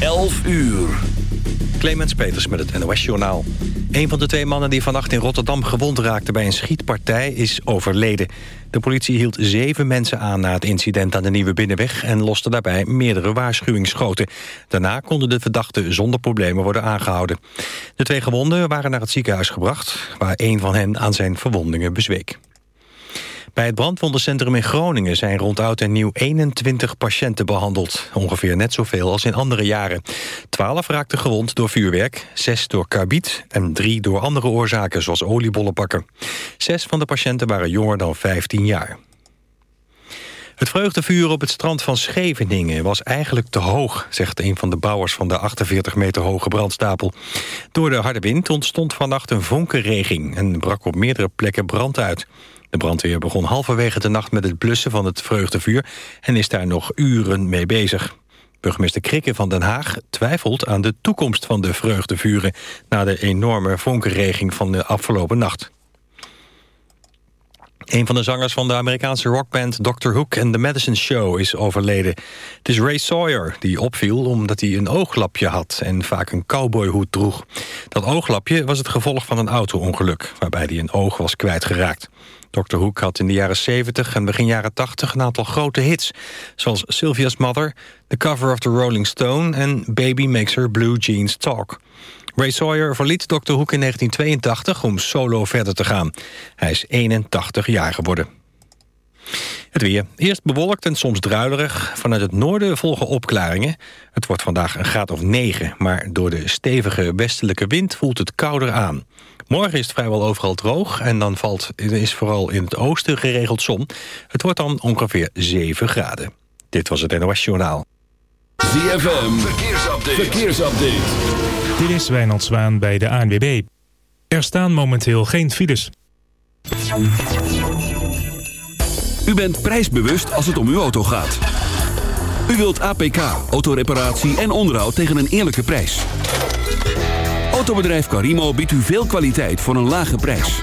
11 uur. Clemens Peters met het NOS-journaal. Een van de twee mannen die vannacht in Rotterdam gewond raakte bij een schietpartij is overleden. De politie hield zeven mensen aan na het incident aan de Nieuwe Binnenweg... en loste daarbij meerdere waarschuwingsschoten. Daarna konden de verdachten zonder problemen worden aangehouden. De twee gewonden waren naar het ziekenhuis gebracht... waar een van hen aan zijn verwondingen bezweek. Bij het brandwondencentrum in Groningen zijn rond oud en nieuw 21 patiënten behandeld. Ongeveer net zoveel als in andere jaren. 12 raakten gewond door vuurwerk, 6 door karbiet en 3 door andere oorzaken zoals oliebollenbakken. Zes van de patiënten waren jonger dan 15 jaar. Het vreugdevuur op het strand van Scheveningen was eigenlijk te hoog... zegt een van de bouwers van de 48 meter hoge brandstapel. Door de harde wind ontstond vannacht een vonkenreging... en brak op meerdere plekken brand uit. De brandweer begon halverwege de nacht met het blussen van het vreugdevuur... en is daar nog uren mee bezig. Burgemeester Krikke van Den Haag twijfelt aan de toekomst van de vreugdevuren... na de enorme vonkenreging van de afgelopen nacht. Een van de zangers van de Amerikaanse rockband Dr. Hook and the Medicine Show is overleden. Het is Ray Sawyer die opviel omdat hij een ooglapje had en vaak een cowboyhoed droeg. Dat ooglapje was het gevolg van een auto-ongeluk waarbij hij een oog was kwijtgeraakt. Dr. Hook had in de jaren 70 en begin jaren 80 een aantal grote hits... zoals Sylvia's Mother, The Cover of the Rolling Stone... en Baby Makes Her Blue Jeans Talk. Ray Sawyer verliet Dr. Hook in 1982 om solo verder te gaan. Hij is 81 jaar geworden. Het weer. Eerst bewolkt en soms druilerig. Vanuit het noorden volgen opklaringen. Het wordt vandaag een graad of 9, maar door de stevige westelijke wind voelt het kouder aan. Morgen is het vrijwel overal droog en dan valt, is vooral in het oosten geregeld zon. Het wordt dan ongeveer 7 graden. Dit was het NOS Journaal. ZFM, verkeersupdate. verkeersupdate. Dit is Wijnald Zwaan bij de ANWB. Er staan momenteel geen files. U bent prijsbewust als het om uw auto gaat. U wilt APK, autoreparatie en onderhoud tegen een eerlijke prijs. Autobedrijf Carimo biedt u veel kwaliteit voor een lage prijs.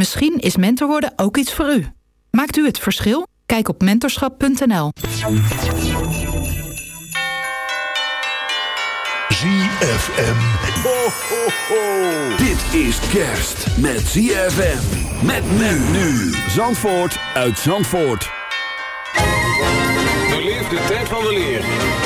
Misschien is mentor worden ook iets voor u. Maakt u het verschil? Kijk op mentorschap.nl. ZFM. Ho, ho, ho. Dit is kerst met ZFM. Met men nu. Zandvoort uit Zandvoort. Beleef de tijd van weleer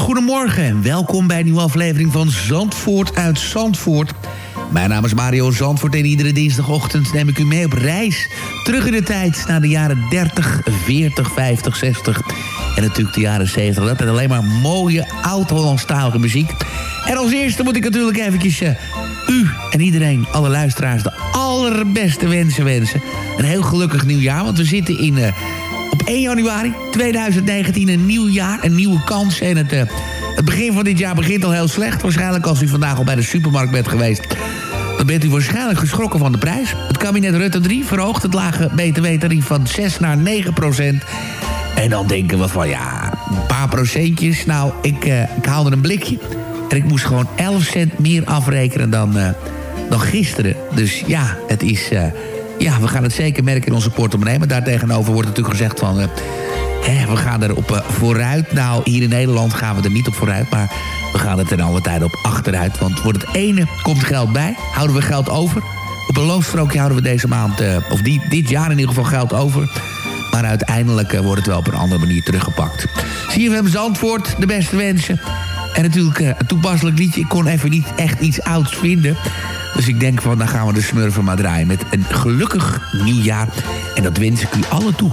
goedemorgen en welkom bij een nieuwe aflevering van Zandvoort uit Zandvoort. Mijn naam is Mario Zandvoort en iedere dinsdagochtend neem ik u mee op reis. Terug in de tijd naar de jaren 30, 40, 50, 60 en natuurlijk de jaren 70. Dat is alleen maar mooie oud-Hollandstalige muziek. En als eerste moet ik natuurlijk eventjes eh, u en iedereen, alle luisteraars, de allerbeste wensen wensen. Een heel gelukkig nieuwjaar, want we zitten in... eh, op 1 januari 2019 een nieuw jaar, een nieuwe kans. En het, eh, het begin van dit jaar begint al heel slecht. Waarschijnlijk als u vandaag al bij de supermarkt bent geweest... dan bent u waarschijnlijk geschrokken van de prijs. Het kabinet Rutte 3 verhoogt het lage btw-tarief van 6 naar 9 procent. En dan denken we van ja, een paar procentjes. Nou, ik, eh, ik haalde een blikje. En ik moest gewoon 11 cent meer afrekenen dan, eh, dan gisteren. Dus ja, het is... ja, we gaan het zeker merken in onze portemonnee. Maar daartegenover wordt natuurlijk gezegd van... eh, hè, we gaan er op eh, vooruit. Nou, hier in Nederland gaan we er niet op vooruit. Maar we gaan er alle tijd op achteruit. Want voor het ene komt geld bij. Houden we geld over. Op een loonstrookje houden we deze maand... eh, of dit jaar in ieder geval geld over. Maar uiteindelijk wordt het wel op een andere manier teruggepakt. CFM Zandvoort, de beste wensen. En natuurlijk een toepasselijk liedje. Ik kon even niet echt iets ouds vinden. Dus ik denk van, dan gaan we de smurfen maar draaien met een gelukkig nieuwjaar. En dat wens ik u alle toe.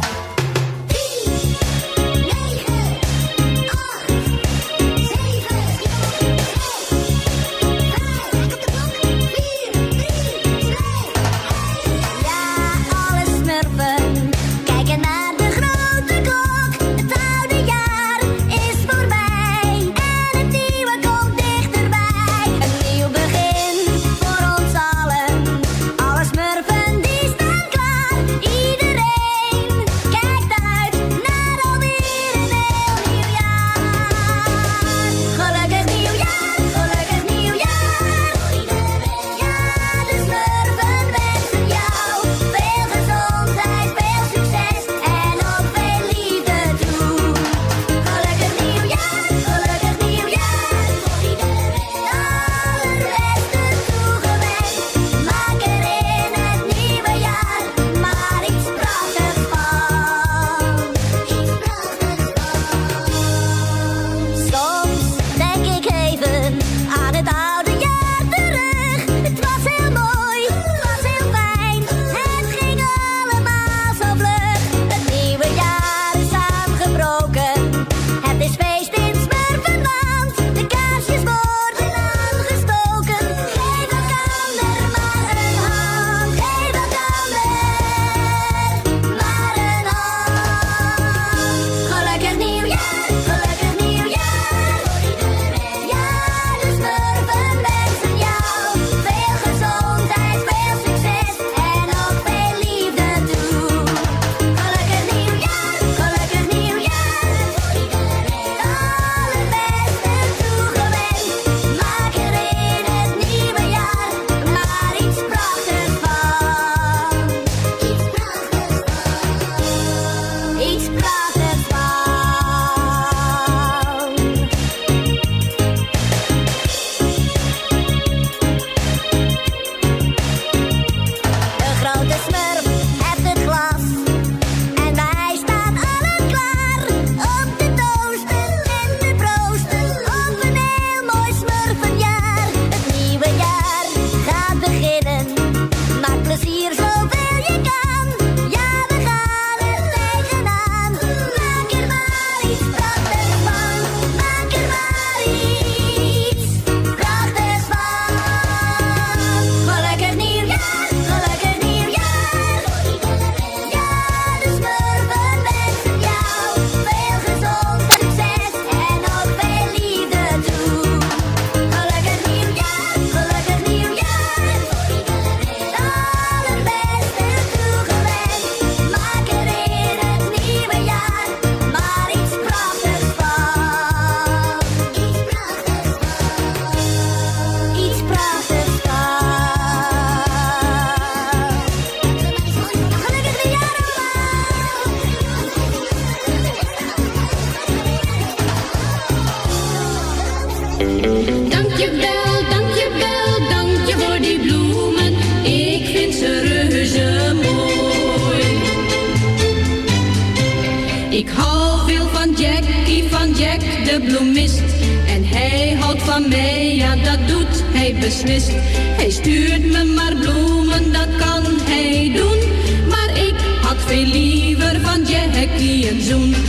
Ik hou veel van Jackie, van Jack de bloemist. En hij houdt van mij, ja dat doet hij beslist. Hij stuurt me maar bloemen, dat kan hij doen. Maar ik had veel liever van Jackie een zoen.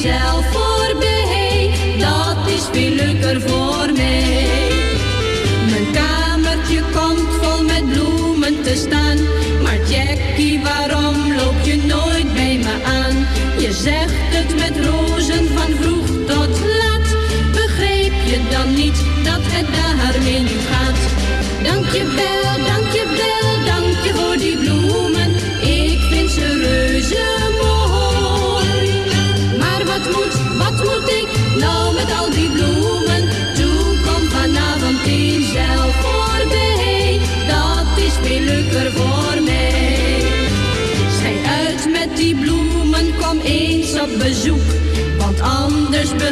Zelf voorbij. Dat is veel leuker voor mij. Mijn kamertje komt vol met bloemen te staan. Maar Jackie, waarom loop je nooit bij me aan? Je zegt het met rozen van vroeg tot laat. Begreep je dan niet dat het daarmee nu gaat? Dankjewel, dankjewel,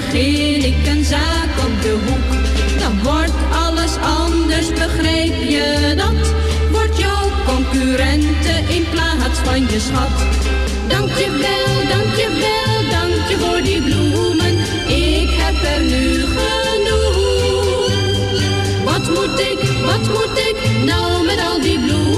begin ik een zaak op de hoek. Dan wordt alles anders, begrijp je dat? Wordt jouw concurrente in plaats van je schat. Dankjewel, dankjewel, dank je voor die bloemen. Ik heb er nu genoeg. Wat moet ik, wat moet ik nou met al die bloemen?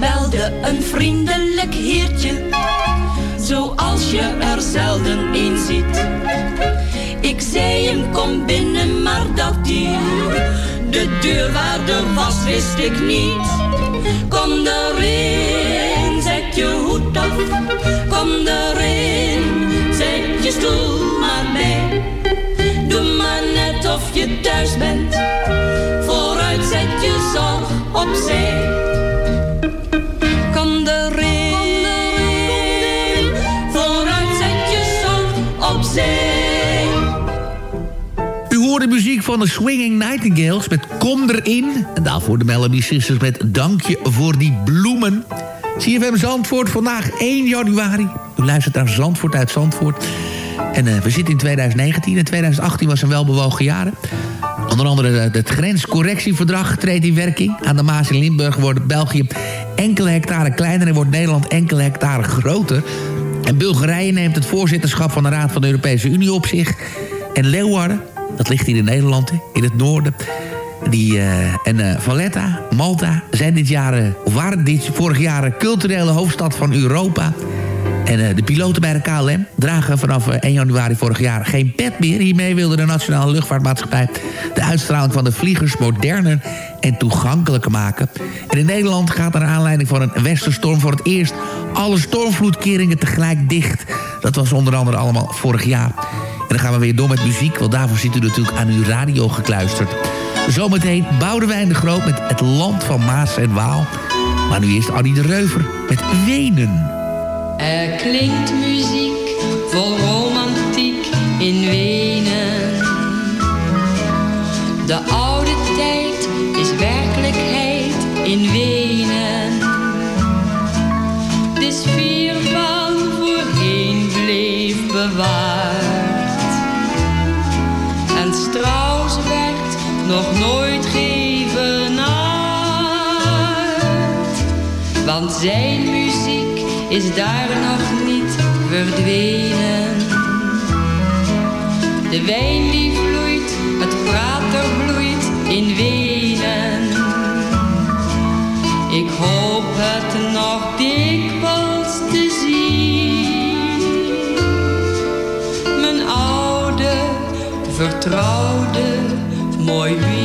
Belde een vriendelijk heertje, zoals je er zelden een ziet. Ik zei hem kom binnen, maar dat hij de deurwaarder was, wist ik niet. Kom erin, zet je hoed af. Kom erin, zet je stoel maar bij. Doe maar net of je thuis bent. Vooruit zet je zorg opzij. Van de Swinging Nightingales met Kom erin. En daarvoor de Melody Sisters met Dankje voor die bloemen. CFM Zandvoort, vandaag 1 januari. U luistert naar Zandvoort uit Zandvoort. En eh, we zitten in 2019 en 2018 was een welbewogen jaren. Onder andere het grenscorrectieverdrag treedt in werking. Aan de Maas in Limburg wordt België enkele hectare kleiner... en wordt Nederland enkele hectare groter. En Bulgarije neemt het voorzitterschap van de Raad van de Europese Unie op zich. En Leeuwarden, dat ligt hier in Nederland, in het noorden... Die, eh, en eh, Valletta, Malta zijn dit jaar, eh, waren dit vorig jaar de culturele hoofdstad van Europa. En eh, de piloten bij de KLM dragen vanaf eh, 1 januari vorig jaar geen pet meer. Hiermee wilde de Nationale Luchtvaartmaatschappij de uitstraling van de vliegers moderner en toegankelijker maken. En in Nederland gaat naar aanleiding van een westerstorm voor het eerst alle stormvloedkeringen tegelijk dicht. Dat was onder andere allemaal vorig jaar dan gaan we weer door met muziek, want daarvoor zit u natuurlijk aan uw radio gekluisterd. Zometeen Boudewijn de Groot met Het Land van Maas en Waal. Maar nu eerst Annie de Reuver met Wenen. Er klinkt muziek vol romantiek in Wenen. De oude tijd is werkelijkheid in Wenen. Want zijn muziek is daar nog niet verdwenen. De wijn die vloeit, het prater bloeit in Wenen. Ik hoop het nog dikwijls te zien. Mijn oude, vertrouwde, mooi.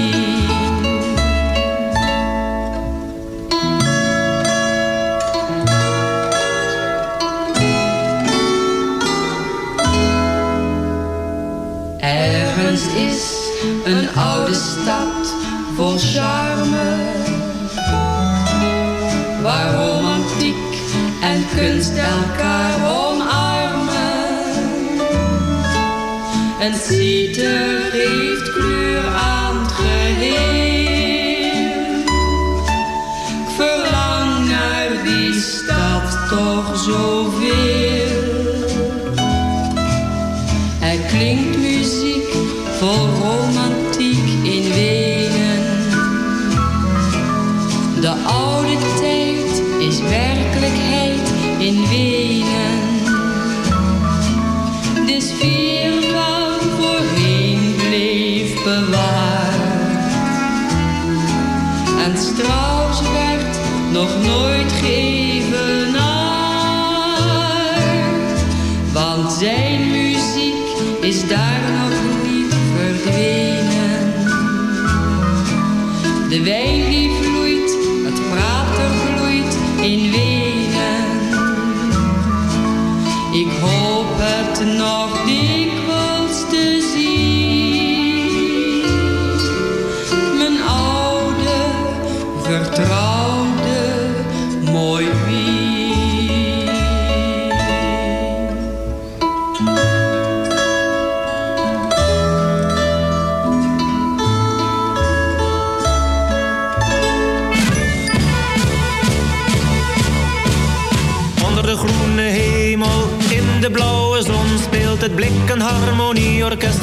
Een oude stad vol charme. Waar romantiek en kunst elkaar omarmen. Een citer geeft kleur aan het geheel. Ik verlang naar die stad toch zoveel.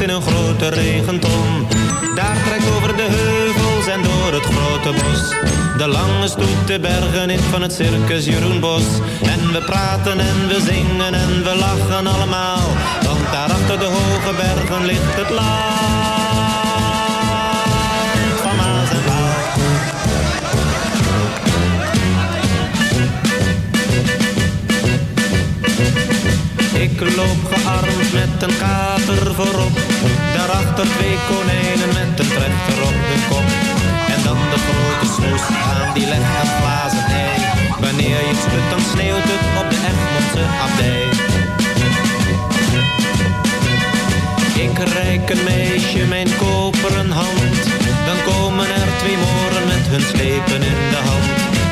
In een grote regenton. Daar trekt over de heuvels en door het grote bos. De lange stoet de bergen in van het circus Jeroen Bos. En we praten en we zingen en we lachen allemaal. Want daar achter de hoge bergen ligt het land loop gearmd met een kater voorop. Daarachter twee konijnen met een trechter op de kop. En dan de grote snoes aan die legt een glazen ei. Wanneer je het dan sneeuwt het op de Egmondse abdij. Ik reik een meisje mijn koperen hand. Dan komen er twee moren met hun slepen in de hand.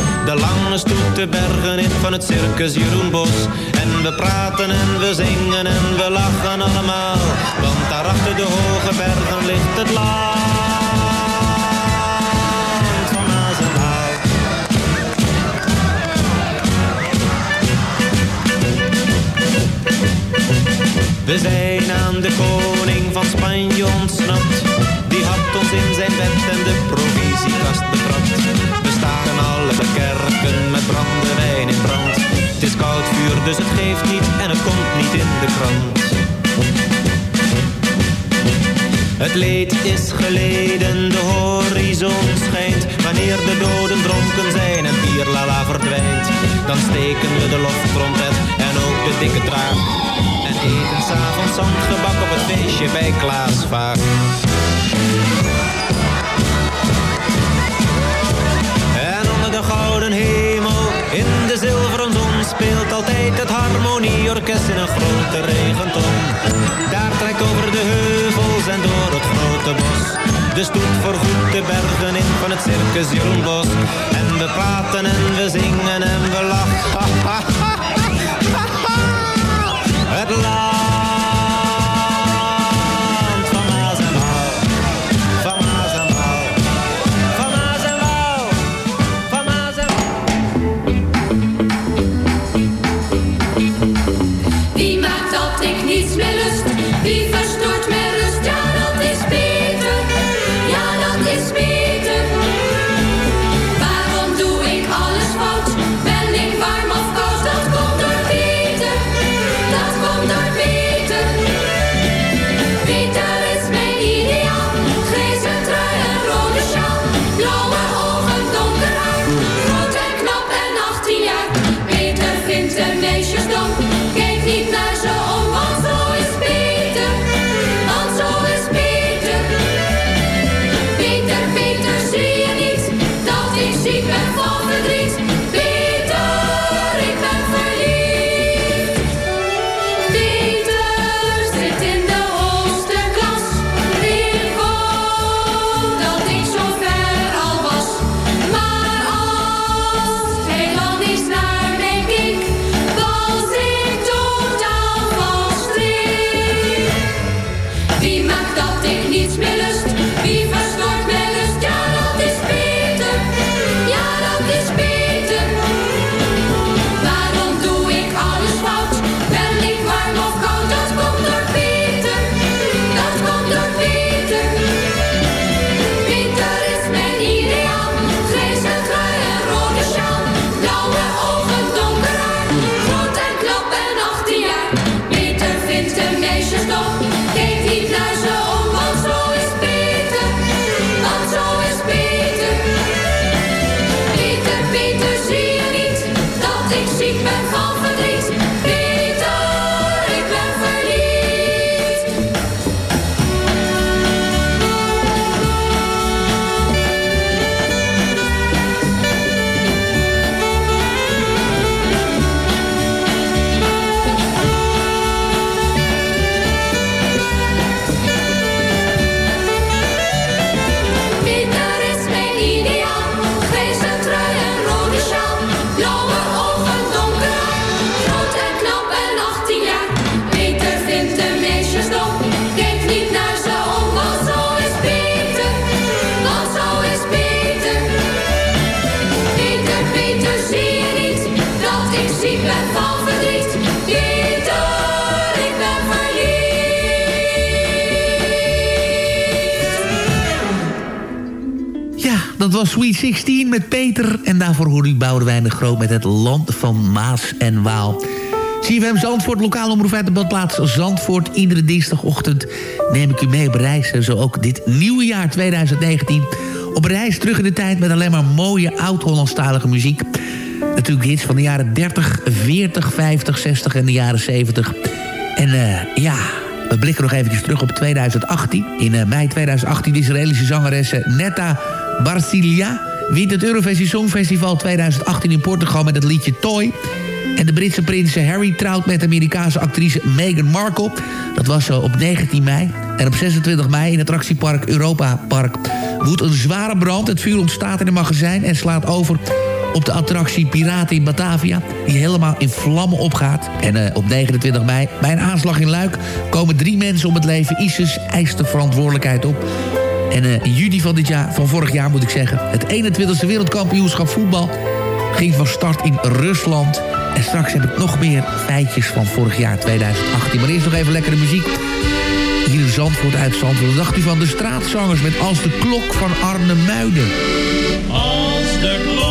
De lange stoet de bergen in van het circus Jeroen Bos En we praten en we zingen en we lachen allemaal Want daarachter de hoge bergen ligt het land van Maas en Waal. We zijn aan de koning van Spanje ontsnapt. In zijn bed en de provisiekast betrapt. We staken alle kerken met brandewijn in brand. Het is koud vuur, dus het geeft niet en het komt niet in de krant. Het leed is geleden, de horizon schijnt. Wanneer de doden dronken zijn en bierlala verdwijnt. Dan steken we de loftrompet en ook de dikke draak. En eten s'avonds zandgebak op het feestje bij Klaas. Gouden hemel, in de zilveren zon Speelt altijd het harmonieorkest in een grote regenton. Daar trekt over de heuvels en door het grote bos De stoet voorgoed de bergen in van het circus Jeroen Bos En we praten en we zingen en we lachen. Het land ik niets meer lust? Wie verstoort dat was Sweet 16 met Peter. En daarvoor hoorde u Boudewijn de Groot met het land van Maas en Waal. CFM Zandvoort, lokaal omroep uit de badplaats Zandvoort. Iedere dinsdagochtend neem ik u mee op reis. En zo ook dit nieuwe jaar 2019. Op reis terug in de tijd met alleen maar mooie oud-Hollandstalige muziek. Natuurlijk hits van de jaren 30, 40, 50, 60 en de jaren 70. En eh, ja, we blikken nog eventjes terug op 2018. In eh, mei 2018 de Israëlische zangeres eh, Netta Barcilia... wint het Eurovisie Songfestival 2018 in Portugal met het liedje Toy... En de Britse prins Harry trouwt met Amerikaanse actrice Meghan Markle. Dat was zo op 19 mei. En op 26 mei in het attractiepark Europa Park woedt een zware brand. Het vuur ontstaat in een magazijn en slaat over op de attractie Piraten in Batavia... die helemaal in vlammen opgaat. En eh, op 29 mei, bij een aanslag in Luik... komen drie mensen om het leven. ISIS eist de verantwoordelijkheid op. En eh, in juni van dit jaar, van vorig jaar moet ik zeggen... het 21e wereldkampioenschap voetbal ging van start in Rusland. En straks heb ik nog meer feitjes van vorig jaar 2018. Maar eerst nog even lekkere muziek. Hier in Zandvoort uit Zandvoort. Dacht u van de straatzangers met Als de Klok van Arne Muiden? Als de klok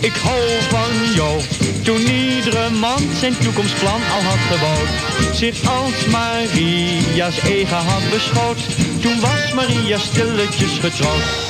ik hou van jou. Toen iedere man zijn toekomstplan al had gebouwd, zich als Maria's eigen had beschouwd. Toen was Maria stilletjes getrouwd.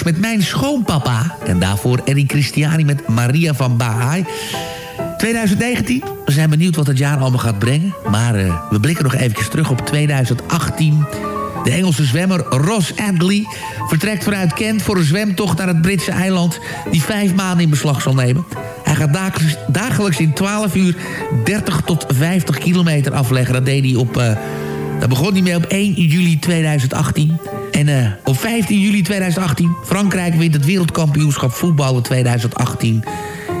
met Mijn Schoonpapa. En daarvoor Eddie Christiani met Maria van Baha'i. 2019. We zijn benieuwd wat het jaar allemaal gaat brengen. Maar eh, we blikken nog even terug op 2018. De Engelse zwemmer Ross Adley vertrekt vanuit Kent... voor een zwemtocht naar het Britse eiland... die vijf maanden in beslag zal nemen. Hij gaat dagelijks, dagelijks in 12 uur 30 tot 50 kilometer afleggen. Dat deed hij op... eh, daar begon hij mee op 1 juli 2018. En eh, op 15 juli 2018, Frankrijk wint het wereldkampioenschap voetballen 2018.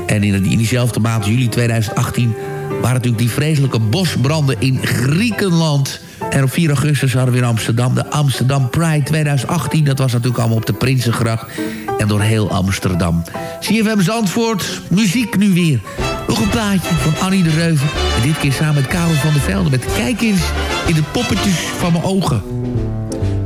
En in diezelfde maand, juli 2018, waren natuurlijk die vreselijke bosbranden in Griekenland. En op 4 augustus hadden we in Amsterdam de Amsterdam Pride 2018. Dat was natuurlijk allemaal op de Prinsengracht en door heel Amsterdam. CFM Zandvoort, muziek nu weer. Nog een plaatje van Annie de Reuven. En dit keer samen met Karel van der Velde. Met Kijk eens in de poppetjes van mijn ogen.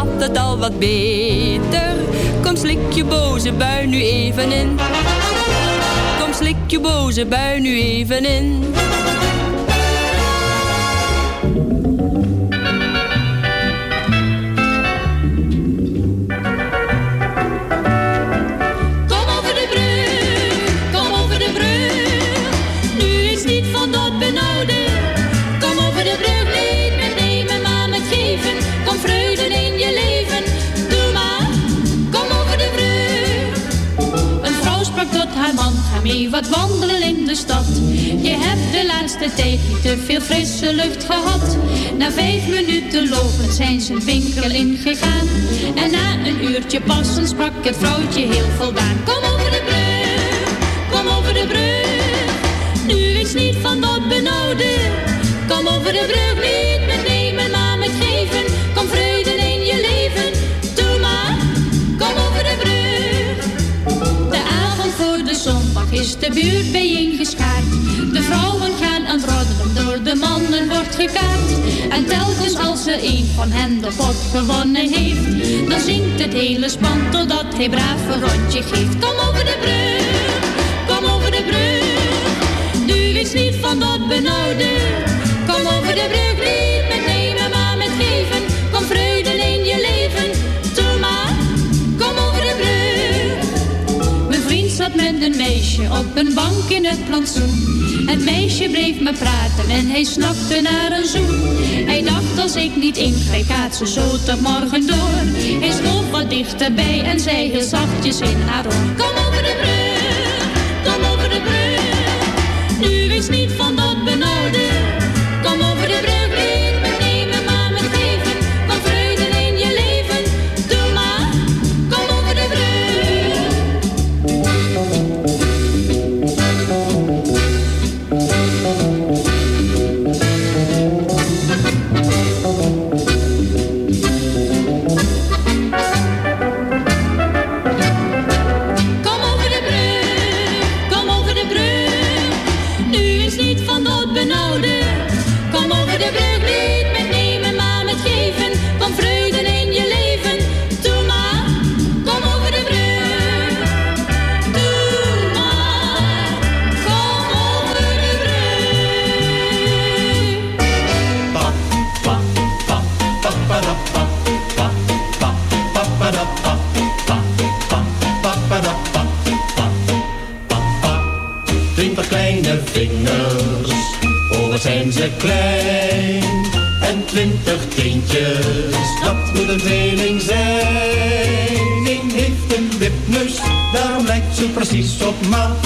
Gaat het al wat beter. Kom slik je boze bui nu even in. Kom slik je boze bui nu even in. Wat wandelen in de stad. Je hebt de laatste tijd niet te veel frisse lucht gehad. Na vijf minuten lopen zijn ze een winkel ingegaan. En na een uurtje passen sprak het vrouwtje heel voldaan. Kom over de brug, kom over de brug. Nu is niet van dat benauwde. Kom over de brug, is de buurt bijeengeschaard. De vrouwen gaan aan het door de mannen wordt gekaart. En telkens als er een van hen de pot gewonnen heeft, dan zingt het hele span totdat hij braaf een rondje geeft. Kom over de brug, kom over de brug. Nu is niet van dat benauwde. Kom over de brug, met een meisje op een bank in het plantsoen. Het meisje bleef me praten en hij snakte naar een zoen. Hij dacht als ik niet ingreep, gaat ze zo tot morgen door. Hij schoof wat dichterbij en zei heel zachtjes in haar oor. Kom over de brug, ze klein. En twintig teentjes, dat moet een tweeling zijn. Eén heeft een wipneus, daarom lijkt ze precies op ma.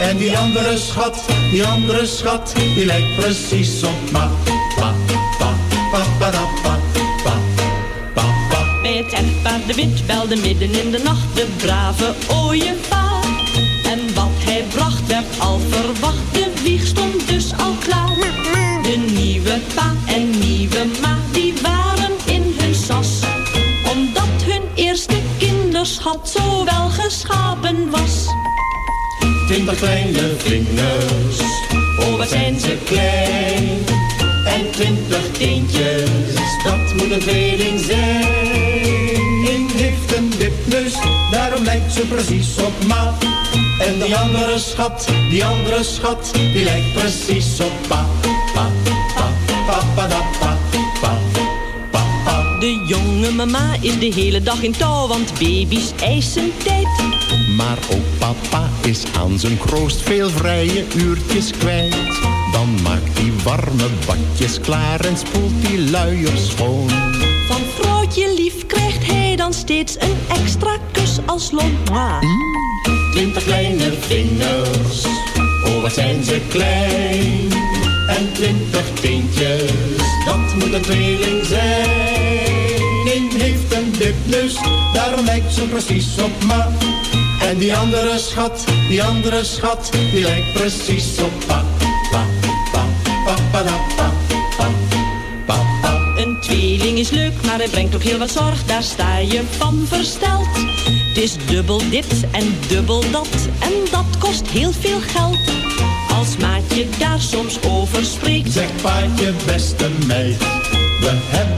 En die andere schat, die andere schat, die lijkt precies op ma. Pa, pa, pa, pa, da, pa, pa, pa, pa. Bij het echtpaar de wit belde midden in de nacht de brave ooievaar. Kinderschat zo wel geschapen was. Twintig kleine vingers, oh wat zijn ze klein. En twintig teentjes, dat moet een tweeling zijn. Eén heeft een wipneus, daarom lijkt ze precies op ma. En die andere schat, die andere schat, die lijkt precies op pa, Jonge mama is de hele dag in touw, want baby's eisen tijd. Maar ook papa is aan zijn kroost veel vrije uurtjes kwijt. Dan maakt hij warme badjes klaar en spoelt die luiers schoon. Van vrouwtje lief krijgt hij dan steeds een extra kus als lont. Twintig kleine vingers, oh wat zijn ze klein. En twintig teentjes, dat moet een tweeling zijn. Wipneus, daarom lijkt ze precies op ma. En die andere schat, die andere schat, die lijkt precies op pa. Pa, pa, pa, pa, da, pa, pa, pa, pa. Een tweeling is leuk, maar hij brengt ook heel wat zorg, daar sta je van versteld. Het is dubbel dit en dubbel dat, en dat kost heel veel geld. Als maatje daar soms over spreekt, Zeg paatje, beste meid, we hebben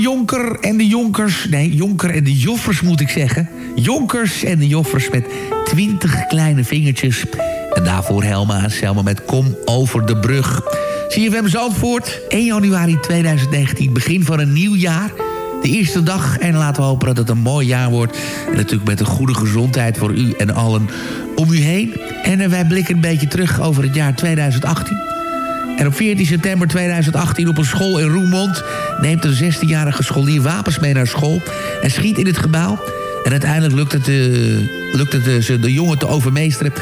Jonker en de Jonkers. Nee, Jonker en de Joffers moet ik zeggen. Jonkers en de Joffers met twintig kleine vingertjes. En daarvoor Helma en Selma met Kom over de brug. CFM Zandvoort, 1 januari 2019, begin van een nieuw jaar. De eerste dag en laten we hopen dat het een mooi jaar wordt. En natuurlijk met een goede gezondheid voor u en allen om u heen. En eh, wij blikken een beetje terug over het jaar 2018. En op 14 september 2018 op een school in Roermond... neemt een 16-jarige scholier wapens mee naar school... en schiet in het gebouw. En uiteindelijk lukt het, eh, lukt het eh, de jongen te overmeesteren...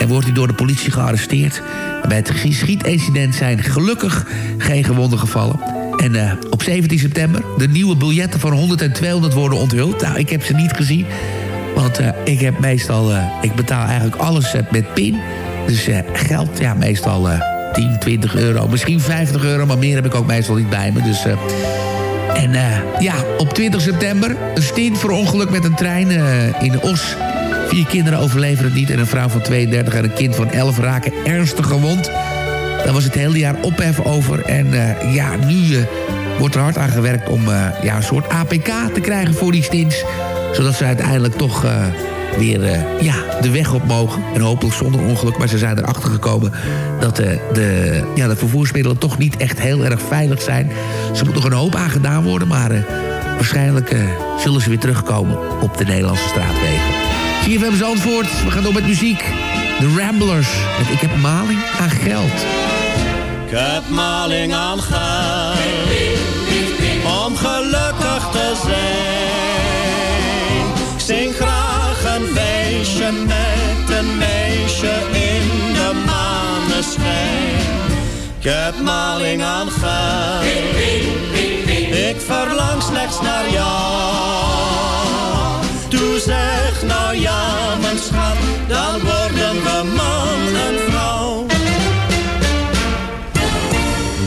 en wordt hij door de politie gearresteerd. Bij het schietincident zijn gelukkig geen gewonden gevallen. En eh, op 17 september de nieuwe biljetten van 100 en 200 worden onthuld. Nou, ik heb ze niet gezien... Want ik heb meestal, ik betaal eigenlijk alles met pin. Dus geld, ja, meestal 10, 20 euro, misschien 50 euro, maar meer heb ik ook meestal niet bij me. Dus, eh, en eh, ja, op 20 september, een stint voor ongeluk met een trein eh, in Os. Vier kinderen overleven het niet en een vrouw van 32 en een kind van 11 raken ernstig gewond. Daar was het hele jaar ophef over. En ja, nu wordt er hard aan gewerkt om ja, een soort APK te krijgen voor die stints. Zodat ze uiteindelijk toch weer eh, ja, de weg op mogen. En hopelijk zonder ongeluk. Maar ze zijn erachter gekomen dat eh, de, ja, de vervoersmiddelen toch niet echt heel erg veilig zijn. Ze moet nog een hoop aan gedaan worden. Maar eh, waarschijnlijk zullen ze weer terugkomen op de Nederlandse straatwegen. CFM Zandvoort, we gaan door met muziek. De Ramblers. Ik heb maling aan geld. Ik heb maling aan geld om gelukkig te zijn. Ik zing graag een feestje met een meisje in de maneschijn. Ik heb maling aan geld, ik verlang slechts naar jou. Doe zeg nou ja, mijn schat, dan worden we man en vrouw.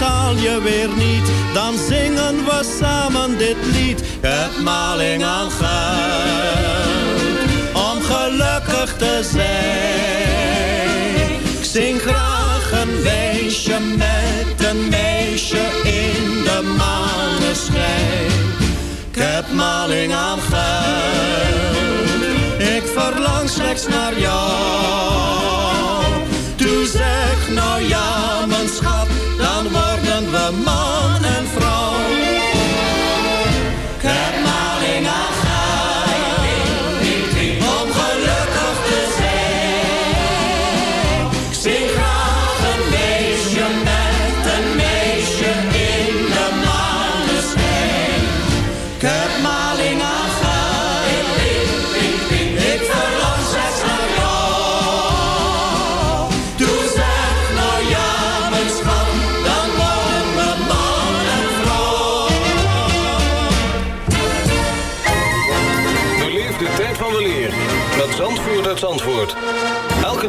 betaal je weer niet. Dan zingen we samen dit lied. Heb maling aan geld, om gelukkig te zijn. Ik zing graag een weesje met een meisje in de maneschijn. Ik heb maling aan geld. Ik verlang slechts naar jou. Doe zeg nou ja, mijn worden we man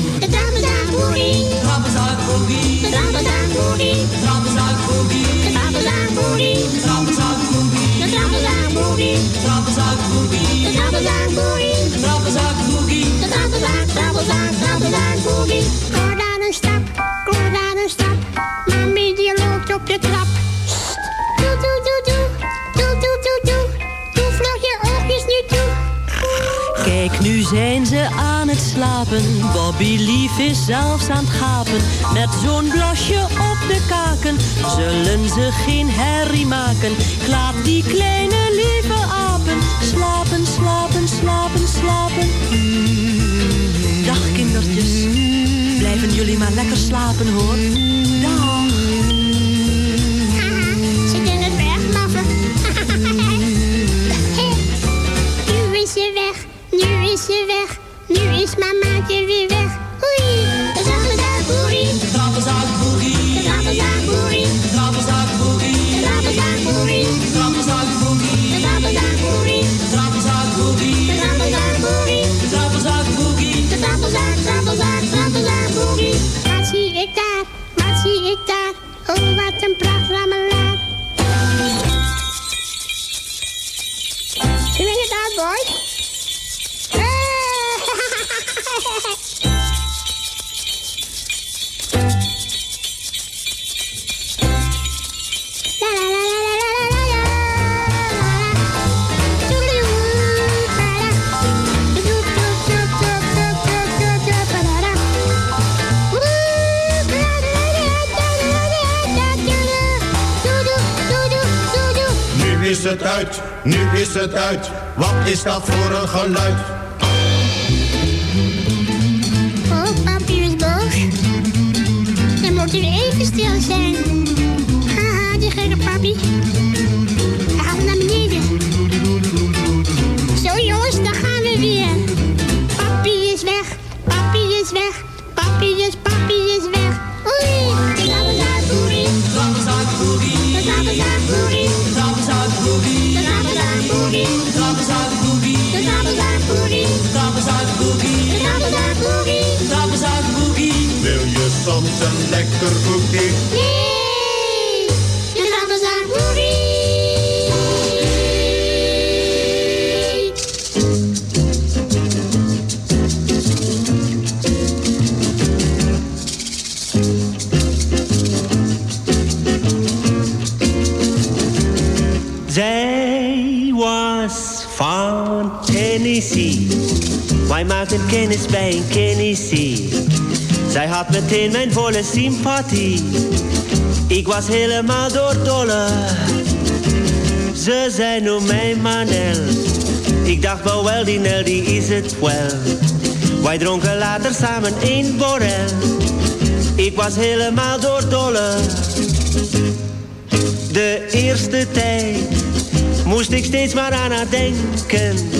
De. Trappenzakboogie. De. Trappenzakboogie. De. Trappenzakboogie. De trappenzakboogie. Kom aan een stap, kom aan een stap. Mami die loopt op de trap. Sst. Doe, doe, doe, doe. Doe, doe, doe, doe. Doe vlug je oogjes niet toe. Kijk, nu zijn ze aan slapen. Bobby Lief is zelfs aan het gapen. Met zo'n blosje op de kaken zullen ze geen herrie maken. Ik laat die kleine lieve apen slapen, slapen, slapen, slapen. Dag kindertjes, blijven jullie maar lekker slapen hoor. Dag. Ze kunnen het weglaffen. nu is ze weg, nu is ze weg. Is mamaatje weer weg. Oei, de trappenzakboogie. Trappenzakboogie. De trappenzakboogie. Trappenzakboogie. De trappenzakboogie. Trappenzakboogie. De trappenzakboogie. Trappenzakboogie. De trappenzakboogie. Trappenzakboogie. De trappenzak, trappenzak, trappenzakboogie. Wat zie ik daar, wat zie ik daar? Oh, wat een pracht rammelaar. Het uit, nu is het uit. Wat is dat voor een geluid? Oh, papi is boos. Dan moet u even stil zijn. Haha, die gekke papi. Hij gaat naar beneden. Zo jongens, daar gaan we weer. Papi is weg, papi is weg. Papi is, papi is weg. Oei. De trappenzakboogie. Trappenzakboogie. Je soms een lekker koekje? Nee, de trappenzakboogie. Zij was van Tennessee. Wij maakten kennis bij een Tennessee. Zij had meteen mijn volle sympathie. Ik was helemaal doordolle. Ze zei noem mij Manel. Ik dacht wel wel, die Nel die is het wel. Wij dronken later samen één borrel. Ik was helemaal doordolle. De eerste tijd moest ik steeds maar aan haar denken.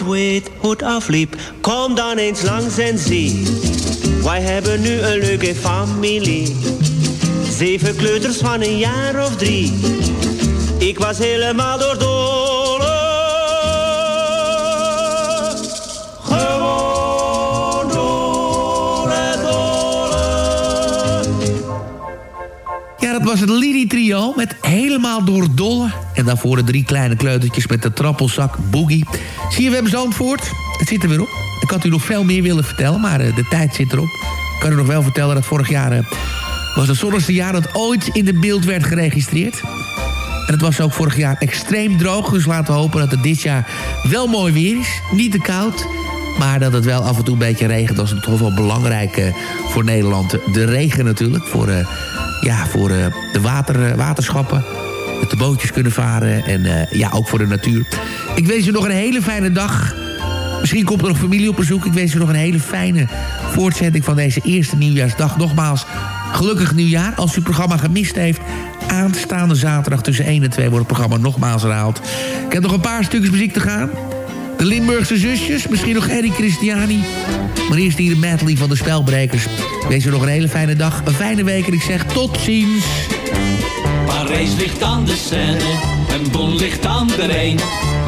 Weet hoe het afliep, kom dan eens langs en zie. Wij hebben nu een leuke familie. Zeven kleuters van een jaar of drie. Ik was helemaal doordolle. Gewoon dolle. Ja, dat was het Lily Trio met Helemaal door Dolle. En daarvoor de drie kleine kleutertjes met de trappelzak Boogie. Hebben Zandvoort. Het zit er weer op. Ik had u nog veel meer willen vertellen, maar eh, de tijd zit erop. Ik kan u nog wel vertellen dat vorig jaar... eh, was het zonnigste jaar dat ooit in de beeld werd geregistreerd. En het was ook vorig jaar extreem droog. Dus laten we hopen dat het dit jaar wel mooi weer is. Niet te koud. Maar dat het wel af en toe een beetje regent. Dat is toch wel belangrijk eh, voor Nederland. De regen natuurlijk. Voor, ja, voor de water, waterschappen. Dat de bootjes kunnen varen. En ja, ook voor de natuur. Ik wens u nog een hele fijne dag. Misschien komt er nog familie op bezoek. Ik wens u nog een hele fijne voortzetting van deze eerste nieuwjaarsdag. Nogmaals, gelukkig nieuwjaar. Als u het programma gemist heeft... aanstaande zaterdag tussen 1 en 2 wordt het programma nogmaals herhaald. Ik heb nog een paar stukjes muziek te gaan. De Limburgse zusjes, misschien nog Eddie Christiani. Maar eerst hier de medley van de Spelbrekers. Wens u nog een hele fijne dag, een fijne week en ik zeg tot ziens. Parijs ligt aan de Seine en Bonn ligt aan de Rijn.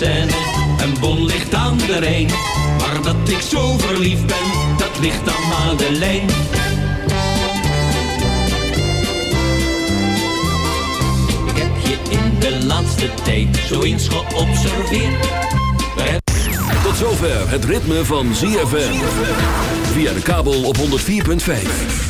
ligt aan de Seine en Bonn ligt aan de Rijn. Maar dat ik zo verliefd ben, dat ligt aan Madeleine. Ik heb je in de laatste tijd zo eens geobserveerd. Tot zover het ritme van ZFM. Via de kabel op 104.5.